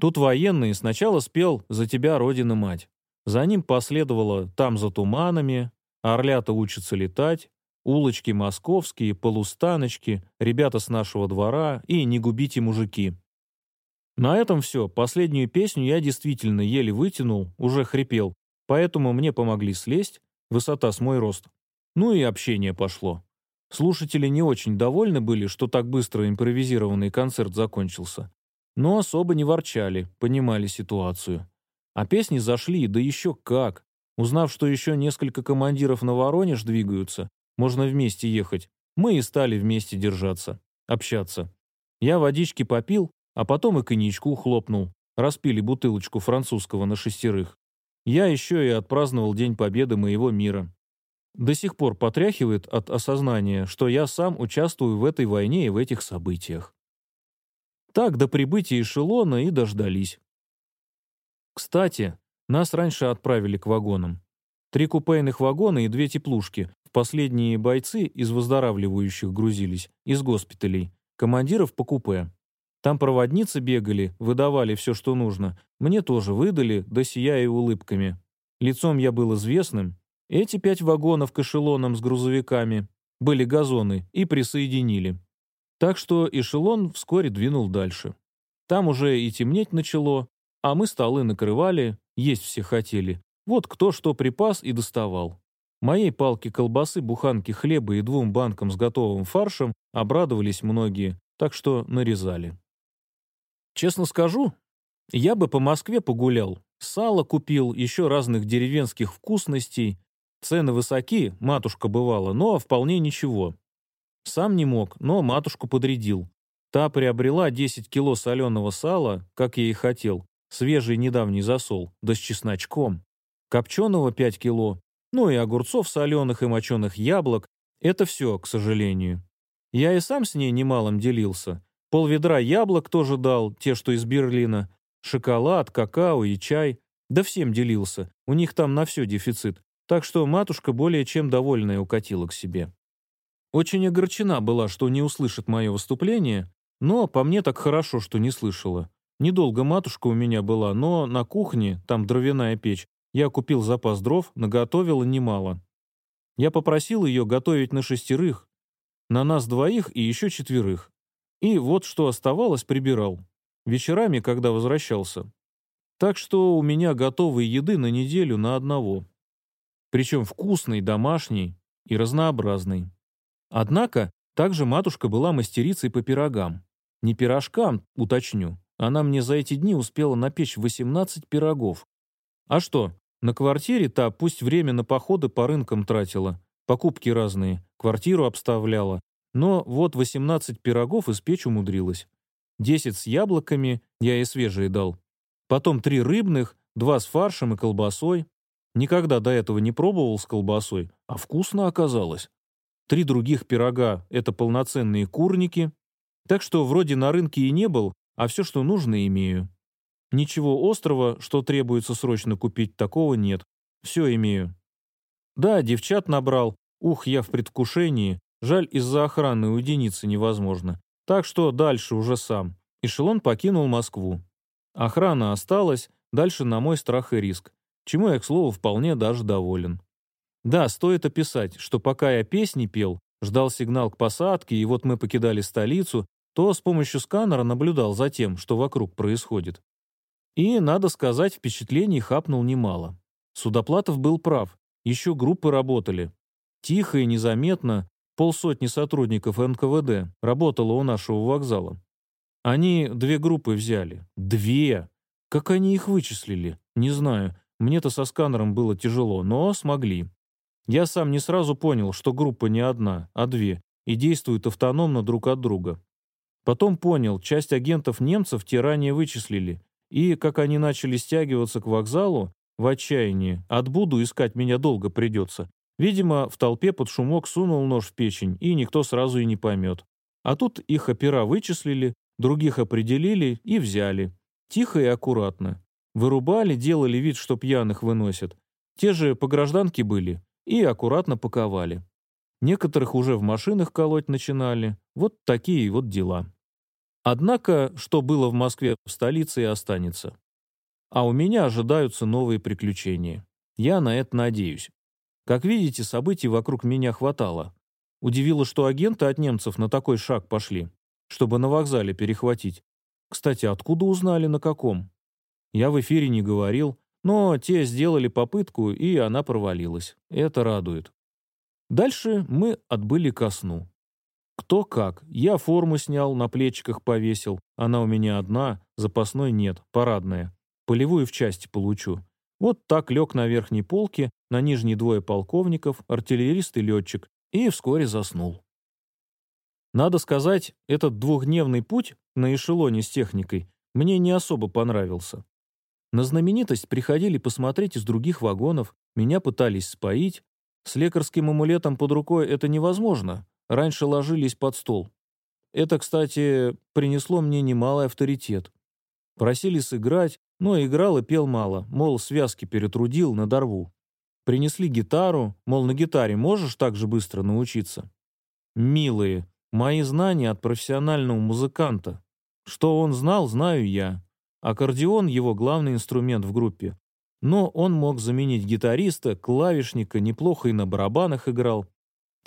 Тут военный сначала спел «За тебя, Родина-мать». За ним последовало «Там за туманами», Орлята учатся летать, улочки московские, полустаночки, ребята с нашего двора и не губите мужики. На этом все. Последнюю песню я действительно еле вытянул, уже хрипел. поэтому мне помогли слезть, высота с мой рост. Ну и общение пошло. Слушатели не очень довольны были, что так быстро импровизированный концерт закончился. Но особо не ворчали, понимали ситуацию. А песни зашли, да еще как. Узнав, что еще несколько командиров на Воронеж двигаются, можно вместе ехать, мы и стали вместе держаться, общаться. Я водички попил, а потом и коньячку хлопнул. Распили бутылочку французского на шестерых. Я еще и отпраздновал День Победы моего мира. До сих пор потряхивает от осознания, что я сам участвую в этой войне и в этих событиях. Так до прибытия эшелона и дождались. Кстати, нас раньше отправили к вагонам. Три купейных вагона и две теплушки. В последние бойцы из выздоравливающих грузились, из госпиталей. Командиров по купе. Там проводницы бегали, выдавали все, что нужно. Мне тоже выдали, да сияя улыбками. Лицом я был известным, эти пять вагонов к эшелонам с грузовиками были газоны и присоединили. Так что эшелон вскоре двинул дальше. Там уже и темнеть начало, а мы столы накрывали, есть все хотели. Вот кто что припас и доставал. Моей палке колбасы, буханки хлеба и двум банкам с готовым фаршем обрадовались многие, так что нарезали. Честно скажу, я бы по Москве погулял, сало купил, еще разных деревенских вкусностей, Цены высоки, матушка бывала, но вполне ничего. Сам не мог, но матушку подрядил. Та приобрела 10 кило соленого сала, как я и хотел, свежий недавний засол, да с чесночком. Копченого 5 кило, ну и огурцов соленых и моченых яблок. Это все, к сожалению. Я и сам с ней немалым делился. Пол ведра яблок тоже дал, те, что из Берлина. Шоколад, какао и чай. Да всем делился, у них там на все дефицит. Так что матушка более чем довольная укатила к себе. Очень огорчена была, что не услышит мое выступление, но по мне так хорошо, что не слышала. Недолго матушка у меня была, но на кухне, там дровяная печь, я купил запас дров, наготовила немало. Я попросил ее готовить на шестерых, на нас двоих и еще четверых. И вот что оставалось, прибирал. Вечерами, когда возвращался. Так что у меня готовой еды на неделю на одного причем вкусный, домашний и разнообразный. Однако, также матушка была мастерицей по пирогам. Не пирожкам, уточню. Она мне за эти дни успела напечь 18 пирогов. А что, на квартире та пусть время на походы по рынкам тратила, покупки разные, квартиру обставляла, но вот 18 пирогов испечь умудрилась. 10 с яблоками, я и свежие дал. Потом три рыбных, два с фаршем и колбасой, Никогда до этого не пробовал с колбасой, а вкусно оказалось. Три других пирога — это полноценные курники. Так что вроде на рынке и не был, а все, что нужно, имею. Ничего острого, что требуется срочно купить, такого нет. Все имею. Да, девчат набрал. Ух, я в предвкушении. Жаль, из-за охраны уединиться невозможно. Так что дальше уже сам. Эшелон покинул Москву. Охрана осталась, дальше на мой страх и риск чему я, к слову, вполне даже доволен. Да, стоит описать, что пока я песни пел, ждал сигнал к посадке, и вот мы покидали столицу, то с помощью сканера наблюдал за тем, что вокруг происходит. И, надо сказать, впечатлений хапнул немало. Судоплатов был прав, еще группы работали. Тихо и незаметно полсотни сотрудников НКВД работало у нашего вокзала. Они две группы взяли. Две! Как они их вычислили? Не знаю. Мне-то со сканером было тяжело, но смогли. Я сам не сразу понял, что группа не одна, а две, и действуют автономно друг от друга. Потом понял, часть агентов немцев те ранее вычислили, и, как они начали стягиваться к вокзалу, в отчаянии, отбуду искать меня долго придется. Видимо, в толпе под шумок сунул нож в печень, и никто сразу и не поймет. А тут их опера вычислили, других определили и взяли. Тихо и аккуратно. Вырубали, делали вид, что пьяных выносят. Те же по гражданке были и аккуратно паковали. Некоторых уже в машинах колоть начинали. Вот такие вот дела. Однако, что было в Москве, в столице и останется. А у меня ожидаются новые приключения. Я на это надеюсь. Как видите, событий вокруг меня хватало. Удивило, что агенты от немцев на такой шаг пошли, чтобы на вокзале перехватить. Кстати, откуда узнали, на каком? Я в эфире не говорил, но те сделали попытку, и она провалилась. Это радует. Дальше мы отбыли ко сну. Кто как. Я форму снял, на плечиках повесил. Она у меня одна, запасной нет, парадная. Полевую в части получу. Вот так лег на верхней полке, на нижней двое полковников, артиллерист и летчик, и вскоре заснул. Надо сказать, этот двухдневный путь на эшелоне с техникой мне не особо понравился. На знаменитость приходили посмотреть из других вагонов, меня пытались споить. С лекарским амулетом под рукой это невозможно, раньше ложились под стол. Это, кстати, принесло мне немалый авторитет. Просили сыграть, но играл и пел мало, мол, связки перетрудил, надорву. Принесли гитару, мол, на гитаре можешь так же быстро научиться? Милые, мои знания от профессионального музыканта. Что он знал, знаю я. Аккордеон — его главный инструмент в группе. Но он мог заменить гитариста, клавишника, неплохо и на барабанах играл.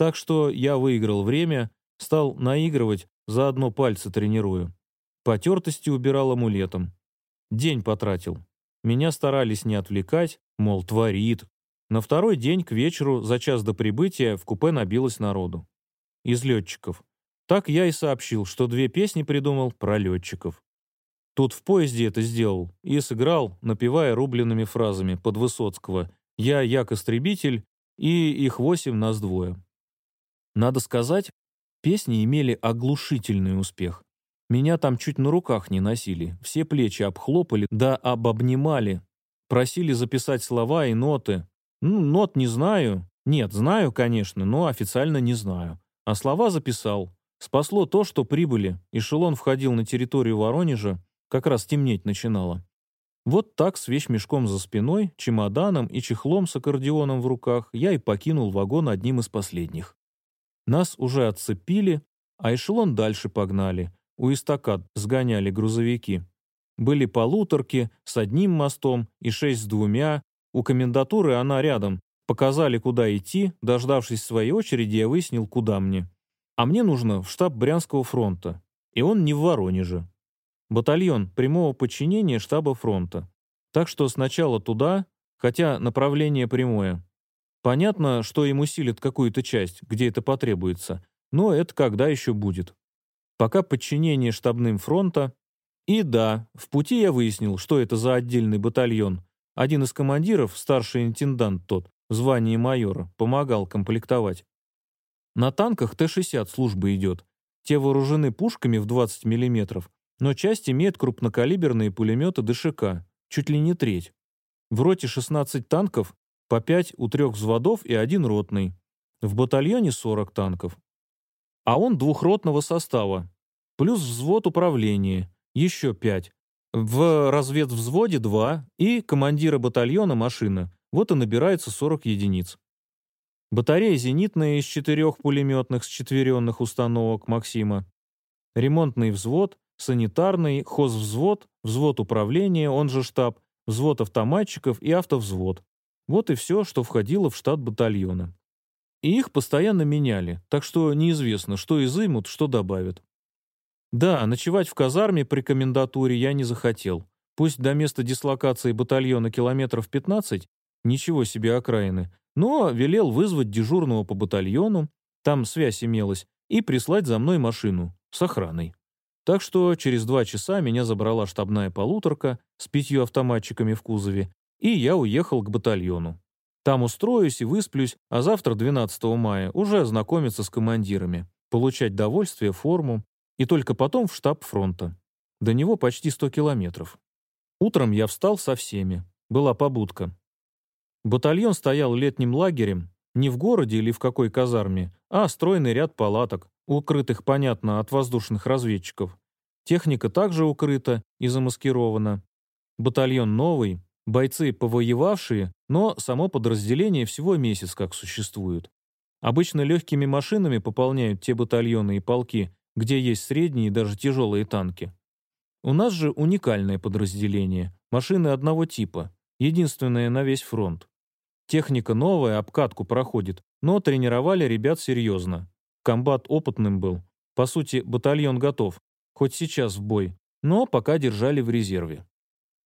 Так что я выиграл время, стал наигрывать, заодно пальцы тренирую. Потертости убирал амулетом. День потратил. Меня старались не отвлекать, мол, творит, на второй день к вечеру, за час до прибытия, в купе набилось народу. Из летчиков. Так я и сообщил, что две песни придумал про летчиков. Тут в поезде это сделал и сыграл, напевая рубленными фразами под Высоцкого «Я як-истребитель» и «Их восемь, нас двое». Надо сказать, песни имели оглушительный успех. Меня там чуть на руках не носили, все плечи обхлопали да обобнимали, просили записать слова и ноты, ну, нот не знаю. Нет, знаю, конечно, но официально не знаю. А слова записал. Спасло то, что прибыли. Эшелон входил на территорию Воронежа, как раз темнеть начинало. Вот так с вещмешком за спиной, чемоданом и чехлом с аккордеоном в руках я и покинул вагон одним из последних. Нас уже отцепили, а эшелон дальше погнали. У эстакад сгоняли грузовики. Были полуторки с одним мостом и шесть с двумя, у комендатуры она рядом. Показали, куда идти. Дождавшись своей очереди, я выяснил, куда мне. А мне нужно в штаб Брянского фронта. И он не в Воронеже. Батальон прямого подчинения штаба фронта. Так что сначала туда, хотя направление прямое. Понятно, что им усилят какую-то часть, где это потребуется, но это когда еще будет. Пока подчинение штабным фронта. И да, в пути я выяснил, что это за отдельный батальон, один из командиров, старший интендант тот, в звании майора, помогал комплектовать. На танках Т-60 служба идет. Те вооружены пушками в 20 мм, но часть имеет крупнокалиберные пулеметы ДШК, чуть ли не треть. В роте 16 танков, по 5 у трех взводов и один ротный. В батальоне 40 танков. А он двухротного состава, плюс взвод управления, еще 5, в разведвзводе два и командира батальона машина. Вот и набирается 40 единиц. Батарея зенитная из четырех пулеметных счетверенных установок «Максима». Ремонтный взвод, санитарный, хозвзвод, взвод управления, он же штаб, взвод автоматчиков и автовзвод. Вот и все, что входило в штат батальона. И их постоянно меняли, так что неизвестно, что изымут, что добавят. Да, ночевать в казарме при комендатуре я не захотел. Пусть до места дислокации батальона километров 15, ничего себе окраины, но велел вызвать дежурного по батальону, там связь имелась, и прислать за мной машину с охраной. Так что через два часа меня забрала штабная полуторка с пятью автоматчиками в кузове, и я уехал к батальону. Там устроюсь и высплюсь, а завтра, 12 мая, уже ознакомиться с командирами, получать довольствие, форму, и только потом в штаб фронта. До него почти 100 километров. Утром я встал со всеми. Была побудка. Батальон стоял летним лагерем, не в городе или в какой казарме, а стройный ряд палаток, укрытых, понятно, от воздушных разведчиков. Техника также укрыта и замаскирована. Батальон новый, бойцы повоевавшие, но само подразделение всего месяц как существует. Обычно легкими машинами пополняют те батальоны и полки, где есть средние и даже тяжелые танки. У нас же уникальное подразделение, машины одного типа, единственное на весь фронт. Техника новая, обкатку проходит, но тренировали ребят серьезно. Комбат опытным был. По сути, батальон готов, хоть сейчас в бой, но пока держали в резерве.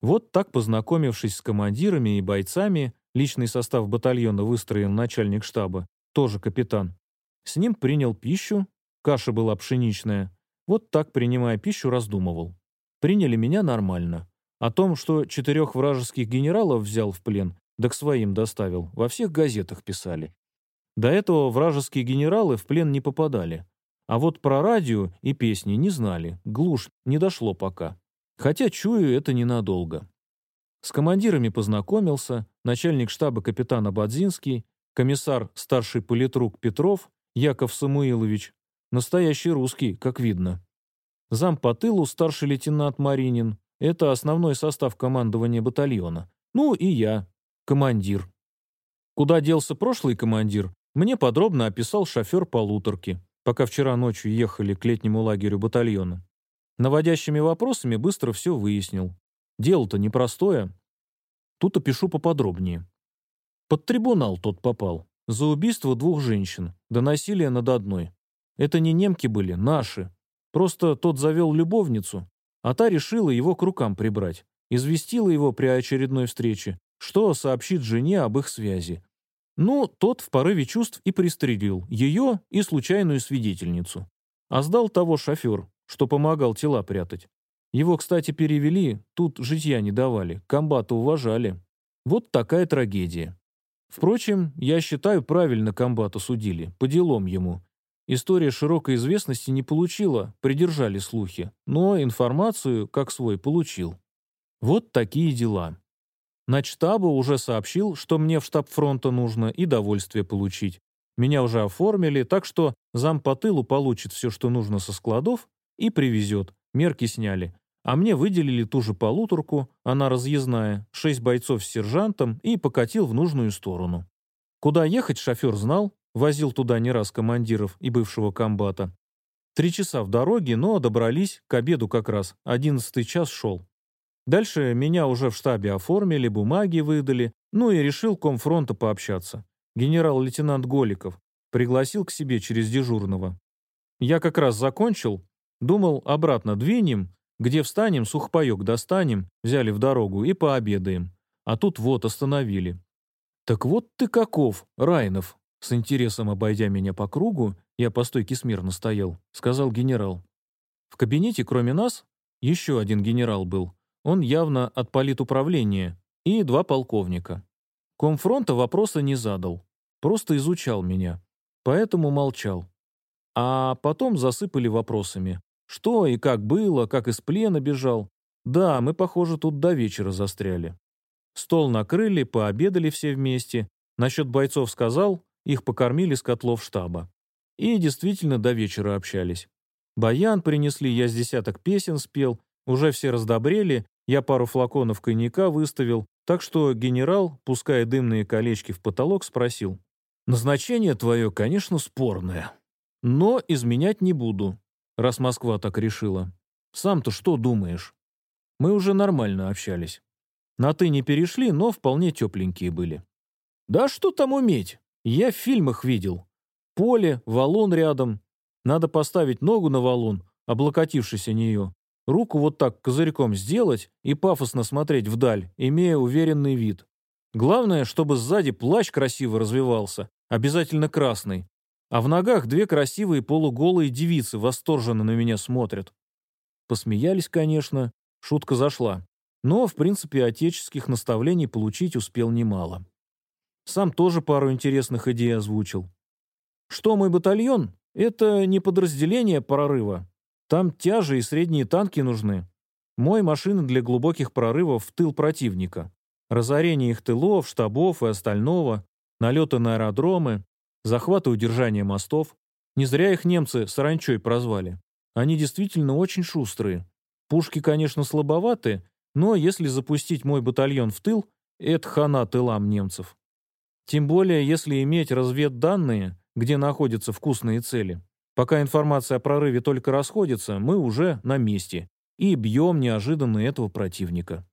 Вот так, познакомившись с командирами и бойцами, личный состав батальона выстроил начальник штаба, тоже капитан. С ним принял пищу, каша была пшеничная. Вот так, принимая пищу, раздумывал. Приняли меня нормально. О том, что четырех вражеских генералов взял в плен, да к своим доставил, во всех газетах писали. До этого вражеские генералы в плен не попадали. А вот про радио и песни не знали, глушь не дошло пока. Хотя, чую, это ненадолго. С командирами познакомился, начальник штаба капитан Абадзинский, комиссар старший политрук Петров, Яков Самуилович, настоящий русский, как видно. Зам по тылу старший лейтенант Маринин, это основной состав командования батальона. Ну и я, командир. Куда делся прошлый командир, мне подробно описал шофер полуторки, пока вчера ночью ехали к летнему лагерю батальона. Наводящими вопросами быстро все выяснил. Дело-то непростое. Тут опишу поподробнее. Под трибунал тот попал. За убийство двух женщин, до насилия над одной. Это не немки были, наши. Просто тот завел любовницу, а та решила его к рукам прибрать. Известила его при очередной встрече, что сообщит жене об их связи. Ну, тот в порыве чувств и пристрелил ее и случайную свидетельницу. А сдал того шофер, что помогал тела прятать. Его, кстати, перевели, тут житья не давали, комбата уважали. Вот такая трагедия. Впрочем, я считаю, правильно комбата судили, по делам ему. История широкой известности не получила, придержали слухи, но информацию, как свой, получил. Вот такие дела. Начтаба уже сообщил, что мне в штаб фронта нужно и довольствие получить. Меня уже оформили, так что зам по тылу получит все, что нужно со складов, и привезет. Мерки сняли. А мне выделили ту же полуторку, она разъездная, шесть бойцов с сержантом и покатил в нужную сторону. Куда ехать шофер знал, возил туда не раз командиров и бывшего комбата. Три часа в дороге, но добрались, к обеду как раз, одиннадцатый час шел. Дальше меня уже в штабе оформили, бумаги выдали, ну и решил комфронта пообщаться. Генерал-лейтенант Голиков пригласил к себе через дежурного. Я как раз закончил, Думал, обратно двинем, где встанем, сухпайок достанем, взяли в дорогу и пообедаем. А тут вот остановили. «Так вот ты каков, Райнов!» С интересом обойдя меня по кругу, я по стойке смирно стоял, сказал генерал. В кабинете, кроме нас, еще один генерал был. Он явно от политуправления. И два полковника. Комфронта вопроса не задал. Просто изучал меня. Поэтому молчал. А потом засыпали вопросами. Что и как было, как из плена бежал. Да, мы, похоже, тут до вечера застряли. Стол накрыли, пообедали все вместе. Насчет бойцов сказал, их покормили с котлов штаба. И действительно до вечера общались. Баян принесли, я с десяток песен спел, уже все раздобрели, я пару флаконов коньяка выставил, так что генерал, пуская дымные колечки в потолок, спросил. «Назначение твое, конечно, спорное, но изменять не буду раз Москва так решила. Сам-то что думаешь? Мы уже нормально общались. На «ты» не перешли, но вполне тепленькие были. Да что там уметь? Я в фильмах видел. Поле, валун рядом. Надо поставить ногу на валун, облокотившись о нее, руку вот так козырьком сделать и пафосно смотреть вдаль, имея уверенный вид. Главное, чтобы сзади плащ красиво развивался, обязательно красный, а в ногах две красивые полуголые девицы восторженно на меня смотрят. Посмеялись, конечно, шутка зашла. Но, в принципе, отеческих наставлений получить успел немало. Сам тоже пару интересных идей озвучил. Что мой батальон? Это не подразделение прорыва. Там тяжи и средние танки нужны. Мой машины для глубоких прорывов в тыл противника. Разорение их тылов, штабов и остального, налеты на аэродромы, захват и удержание мостов. Не зря их немцы саранчой прозвали. Они действительно очень шустрые. Пушки, конечно, слабоваты, но если запустить мой батальон в тыл, это хана тылам немцев. Тем более, если иметь разведданные, где находятся вкусные цели. Пока информация о прорыве только расходится, мы уже на месте и бьем неожиданно этого противника.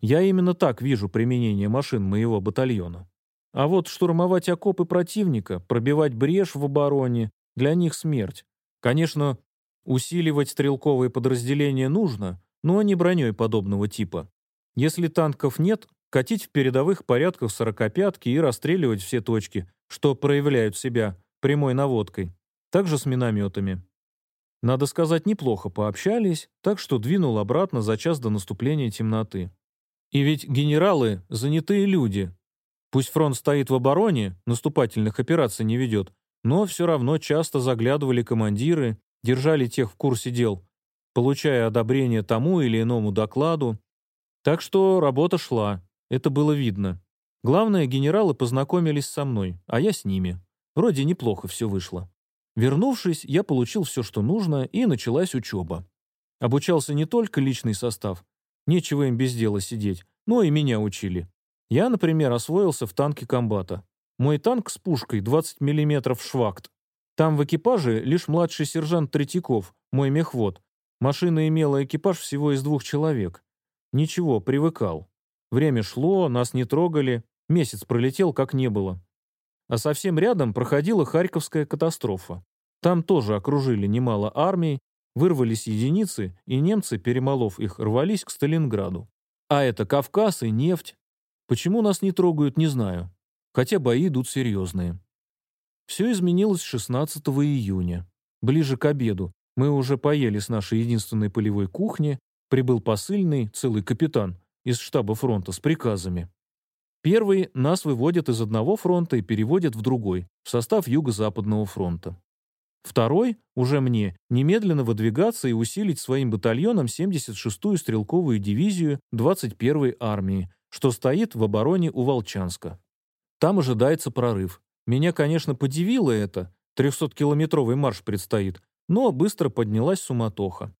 Я именно так вижу применение машин моего батальона. А вот штурмовать окопы противника, пробивать брешь в обороне — для них смерть. Конечно, усиливать стрелковые подразделения нужно, но не броней подобного типа. Если танков нет, катить в передовых порядках сорокопятки и расстреливать все точки, что проявляют себя прямой наводкой. Также с минометами. Надо сказать, неплохо пообщались, так что двинул обратно за час до наступления темноты. И ведь генералы — занятые люди. Пусть фронт стоит в обороне, наступательных операций не ведет, но все равно часто заглядывали командиры, держали тех в курсе дел, получая одобрение тому или иному докладу. Так что работа шла, это было видно. Главное, генералы познакомились со мной, а я с ними. Вроде неплохо все вышло. Вернувшись, я получил все, что нужно, и началась учеба. Обучался не только личный состав, нечего им без дела сидеть, но и меня учили. Я, например, освоился в танке комбата. Мой танк с пушкой 20 мм швакт. Там в экипаже лишь младший сержант Третьяков, мой мехвод. Машина имела экипаж всего из двух человек. Ничего, привыкал. Время шло, нас не трогали, месяц пролетел, как не было. А совсем рядом проходила Харьковская катастрофа. Там тоже окружили немало армий, вырвались единицы, и немцы, перемолов их, рвались к Сталинграду. А это Кавказ и нефть. Почему нас не трогают, не знаю. Хотя бои идут серьезные. Все изменилось 16 июня. Ближе к обеду. Мы уже поели с нашей единственной полевой кухни. Прибыл посыльный, целый капитан, из штаба фронта с приказами. Первый нас выводят из одного фронта и переводят в другой, в состав Юго-Западного фронта. Второй, уже мне, немедленно выдвигаться и усилить своим батальоном 76-ю стрелковую дивизию 21-й армии, что стоит в обороне у Волчанска. Там ожидается прорыв. Меня, конечно, подивило это, 300-километровый марш предстоит, но быстро поднялась суматоха.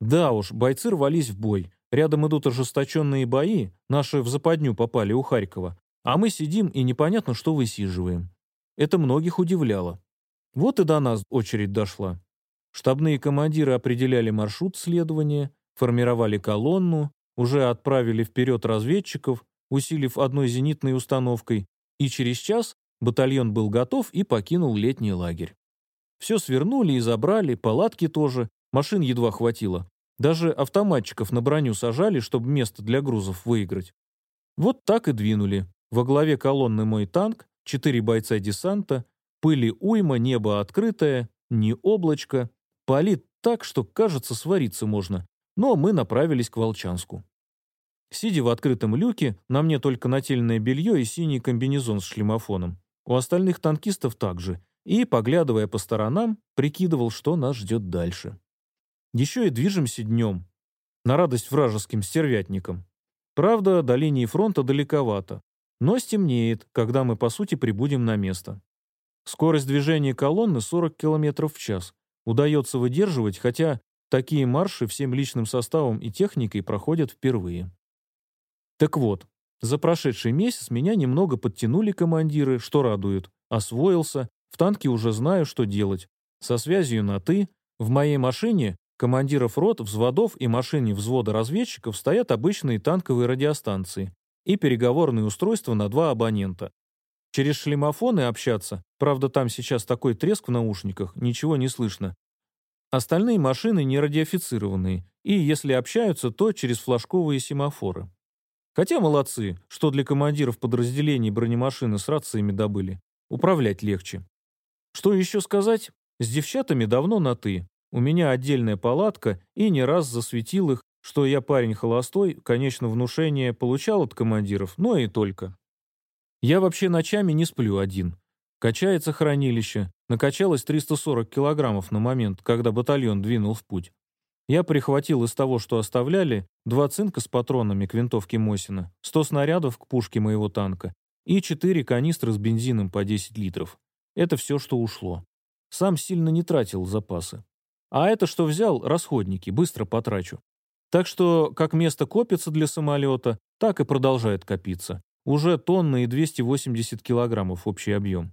Да уж, бойцы рвались в бой, Рядом идут ожесточенные бои, наши в западню попали у Харькова, а мы сидим и непонятно, что высиживаем. Это многих удивляло. Вот и до нас очередь дошла. Штабные командиры определяли маршрут следования, формировали колонну, уже отправили вперед разведчиков, усилив одной зенитной установкой, и через час батальон был готов и покинул летний лагерь. Все свернули и забрали, палатки тоже, машин едва хватило. Даже автоматчиков на броню сажали, чтобы место для грузов выиграть. Вот так и двинули. Во главе колонны мой танк, четыре бойца десанта, пыли уйма, небо открытое, не облачко. Палит так, что, кажется, свариться можно. Но мы направились к Волчанску. Сидя в открытом люке, на мне только нательное белье и синий комбинезон с шлемофоном. У остальных танкистов также. И, поглядывая по сторонам, прикидывал, что нас ждет дальше. Еще и движемся днем. На радость вражеским стервятникам. Правда, до линии фронта далековато. Но стемнеет, когда мы, по сути, прибудем на место. Скорость движения колонны 40 км в час. Удается выдерживать, хотя такие марши всем личным составом и техникой проходят впервые. Так вот, за прошедший месяц меня немного подтянули командиры, что радует. Освоился, в танке уже знаю, что делать. Со связью на «ты», в моей машине командиров рот, взводов и машине взвода разведчиков стоят обычные танковые радиостанции и переговорные устройства на два абонента. Через шлемофоны общаться, правда там сейчас такой треск в наушниках, ничего не слышно. Остальные машины не радиофицированные, и если общаются, то через флажковые семафоры. Хотя молодцы, что для командиров подразделений бронемашины с рациями добыли. Управлять легче. Что еще сказать? С девчатами давно на «ты», у меня отдельная палатка, и не раз засветил их, что я парень холостой, конечно, внушение получал от командиров, но и только. Я вообще ночами не сплю один. Качается хранилище, накачалось 340 килограммов на момент, когда батальон двинул в путь. Я прихватил из того, что оставляли, два цинка с патронами к винтовке Мосина, 100 снарядов к пушке моего танка и 4 канистры с бензином по 10 литров. Это все, что ушло. Сам сильно не тратил запасы. А это, что взял, расходники, быстро потрачу. Так что, как место копится для самолета, так и продолжает копиться. Уже тонна и 280 килограммов общий объем.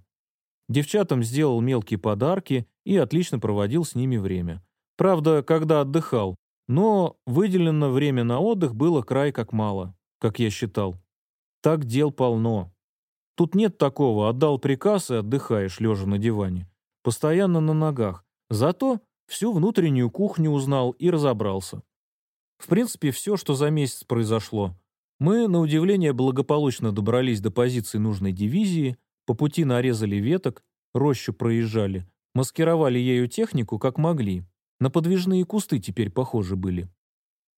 Девчатам сделал мелкие подарки и отлично проводил с ними время. Правда, когда отдыхал, но выделено время на отдых было край как мало, как я считал. Так дел полно. Тут нет такого, отдал приказ и отдыхаешь, лежа на диване. Постоянно на ногах. Зато Всю внутреннюю кухню узнал и разобрался. В принципе, все, что за месяц произошло. Мы, на удивление, благополучно добрались до позиции нужной дивизии, по пути нарезали веток, рощу проезжали, маскировали ею технику, как могли. На подвижные кусты теперь похожи были.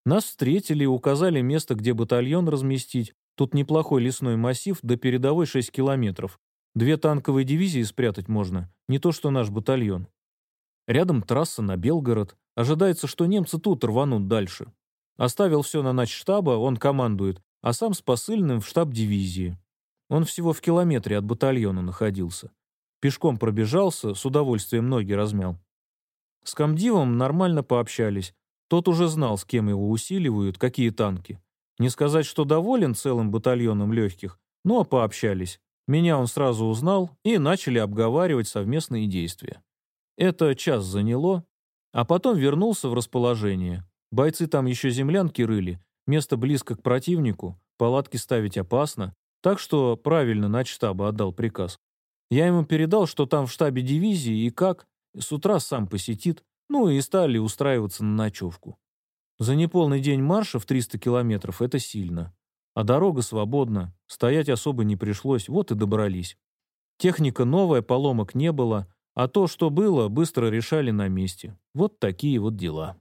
Нас встретили и указали место, где батальон разместить. Тут неплохой лесной массив, до передовой 6 километров. Две танковые дивизии спрятать можно, не то что наш батальон. Рядом трасса на Белгород. Ожидается, что немцы тут рванут дальше. Оставил все на штаба, он командует, а сам с посыльным в штаб дивизии. Он всего в километре от батальона находился. Пешком пробежался, с удовольствием ноги размял. С комдивом нормально пообщались. Тот уже знал, с кем его усиливают, какие танки. Не сказать, что доволен целым батальоном легких, но пообщались. Меня он сразу узнал и начали обговаривать совместные действия. Это час заняло, а потом вернулся в расположение. Бойцы там еще землянки рыли, место близко к противнику, палатки ставить опасно, так что правильно начштаба отдал приказ. Я ему передал, что там в штабе дивизии и как, с утра сам посетит, ну и стали устраиваться на ночевку. За неполный день марша в 300 километров это сильно. А дорога свободна, стоять особо не пришлось, вот и добрались. Техника новая, поломок не было, а то, что было, быстро решали на месте. Вот такие вот дела.